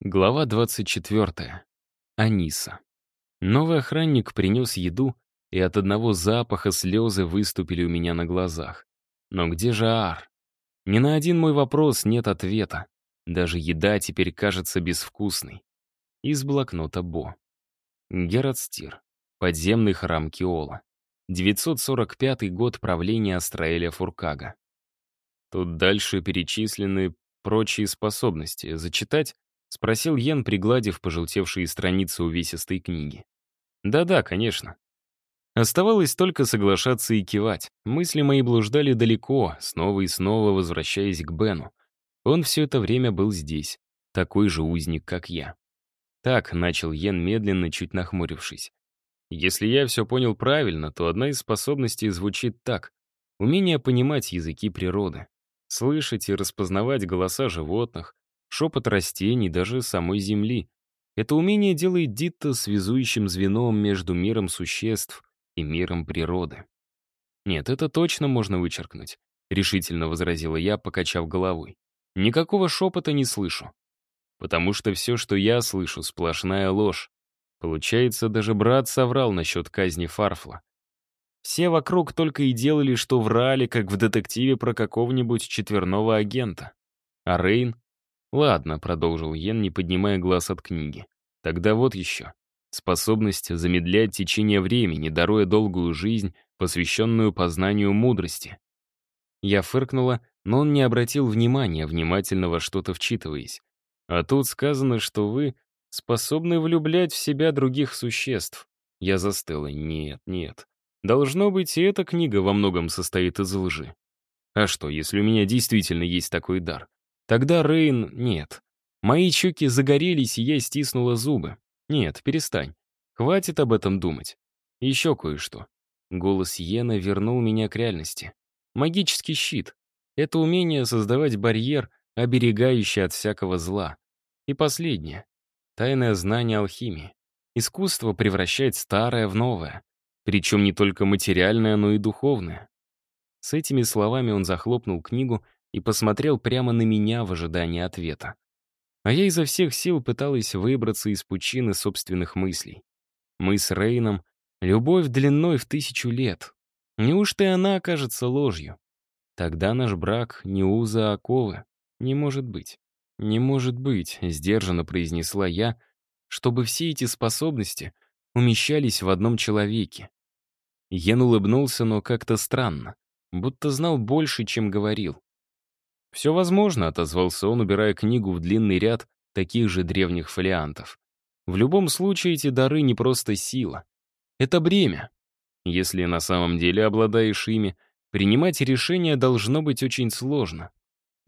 Глава 24. Аниса. Новый охранник принес еду, и от одного запаха слезы выступили у меня на глазах. Но где же Ар? Ни на один мой вопрос нет ответа. Даже еда теперь кажется безвкусной. Из блокнота Бо. Герацтир. Подземный храм Киола. 945 год правления Астраэля Фуркага. Тут дальше перечислены прочие способности. Зачитать? — спросил Йен, пригладив пожелтевшие страницы увесистой книги. «Да-да, конечно». Оставалось только соглашаться и кивать. Мысли мои блуждали далеко, снова и снова возвращаясь к Бену. Он все это время был здесь, такой же узник, как я. Так начал Йен медленно, чуть нахмурившись. Если я все понял правильно, то одна из способностей звучит так. Умение понимать языки природы, слышать и распознавать голоса животных, шепот растений, даже самой земли. Это умение делает Дитта связующим звеном между миром существ и миром природы. «Нет, это точно можно вычеркнуть», — решительно возразила я, покачав головой. «Никакого шепота не слышу. Потому что все, что я слышу, сплошная ложь. Получается, даже брат соврал насчет казни Фарфла. Все вокруг только и делали, что врали, как в детективе про какого-нибудь четверного агента. А Рейн «Ладно», — продолжил Йен, не поднимая глаз от книги. «Тогда вот еще. Способность замедлять течение времени, даруя долгую жизнь, посвященную познанию мудрости». Я фыркнула, но он не обратил внимания, внимательно во что-то вчитываясь. «А тут сказано, что вы способны влюблять в себя других существ». Я застыла. «Нет, нет. Должно быть, и эта книга во многом состоит из лжи. А что, если у меня действительно есть такой дар? Тогда Рейн нет. Мои щеки загорелись, и я стиснула зубы. Нет, перестань. Хватит об этом думать. Еще кое-что. Голос Йена вернул меня к реальности. Магический щит. Это умение создавать барьер, оберегающий от всякого зла. И последнее. Тайное знание алхимии. Искусство превращать старое в новое. Причем не только материальное, но и духовное. С этими словами он захлопнул книгу и посмотрел прямо на меня в ожидании ответа. А я изо всех сил пыталась выбраться из пучины собственных мыслей. Мы с Рейном — любовь длиной в тысячу лет. Неужто и она окажется ложью? Тогда наш брак не уза оковы. Не может быть. Не может быть, — сдержанно произнесла я, чтобы все эти способности умещались в одном человеке. Йен улыбнулся, но как-то странно, будто знал больше, чем говорил. «Все возможно», — отозвался он, убирая книгу в длинный ряд таких же древних фолиантов. «В любом случае эти дары не просто сила. Это бремя. Если на самом деле обладаешь ими, принимать решение должно быть очень сложно».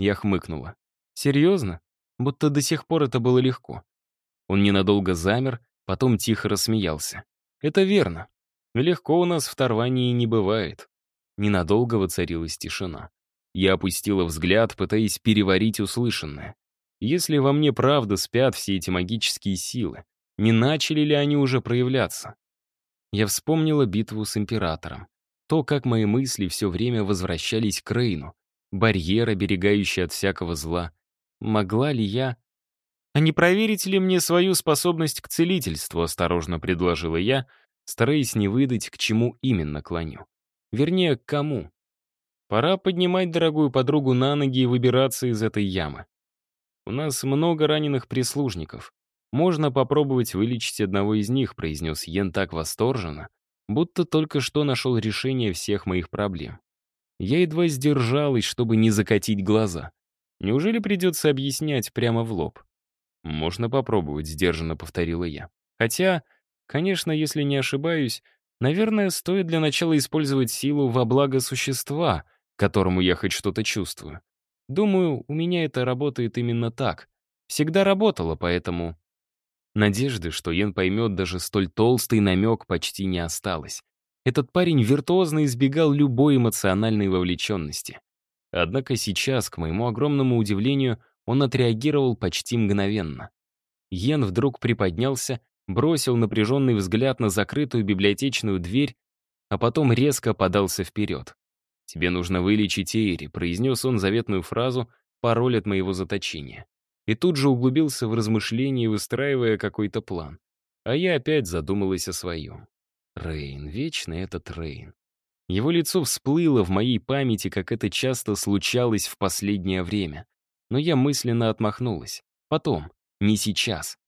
Я хмыкнула. «Серьезно? Будто до сих пор это было легко». Он ненадолго замер, потом тихо рассмеялся. «Это верно. Легко у нас в Тарвании не бывает». Ненадолго воцарилась тишина. Я опустила взгляд, пытаясь переварить услышанное. Если во мне правда спят все эти магические силы, не начали ли они уже проявляться? Я вспомнила битву с Императором. То, как мои мысли все время возвращались к Рейну, барьер, оберегающий от всякого зла. Могла ли я... «А не проверить ли мне свою способность к целительству?» — осторожно предложила я, стараясь не выдать, к чему именно клоню. Вернее, к кому. Пора поднимать дорогую подругу на ноги и выбираться из этой ямы. У нас много раненых прислужников. Можно попробовать вылечить одного из них, произнес Йен так восторженно, будто только что нашел решение всех моих проблем. Я едва сдержалась, чтобы не закатить глаза. Неужели придется объяснять прямо в лоб? «Можно попробовать», — сдержанно повторила я. «Хотя, конечно, если не ошибаюсь, наверное, стоит для начала использовать силу во благо существа, которому я хоть что-то чувствую. Думаю, у меня это работает именно так. Всегда работало, поэтому... Надежды, что Йен поймет даже столь толстый намек, почти не осталось. Этот парень виртуозно избегал любой эмоциональной вовлеченности. Однако сейчас, к моему огромному удивлению, он отреагировал почти мгновенно. Йен вдруг приподнялся, бросил напряженный взгляд на закрытую библиотечную дверь, а потом резко подался вперед. «Тебе нужно вылечить Эйри», — произнес он заветную фразу, пароль от моего заточения. И тут же углубился в размышления, выстраивая какой-то план. А я опять задумалась о своем. Рейн, вечно этот Рейн. Его лицо всплыло в моей памяти, как это часто случалось в последнее время. Но я мысленно отмахнулась. Потом, не сейчас.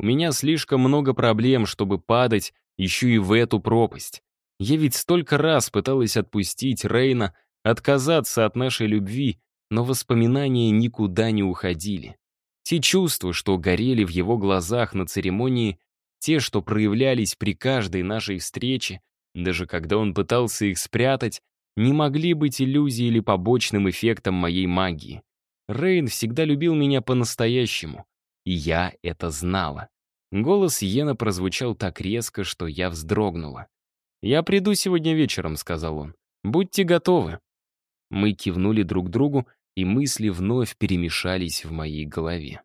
У меня слишком много проблем, чтобы падать еще и в эту пропасть. Я ведь столько раз пыталась отпустить Рейна, отказаться от нашей любви, но воспоминания никуда не уходили. Те чувства, что горели в его глазах на церемонии, те, что проявлялись при каждой нашей встрече, даже когда он пытался их спрятать, не могли быть иллюзией или побочным эффектом моей магии. Рейн всегда любил меня по-настоящему, и я это знала. Голос Йена прозвучал так резко, что я вздрогнула. «Я приду сегодня вечером», — сказал он. «Будьте готовы». Мы кивнули друг другу, и мысли вновь перемешались в моей голове.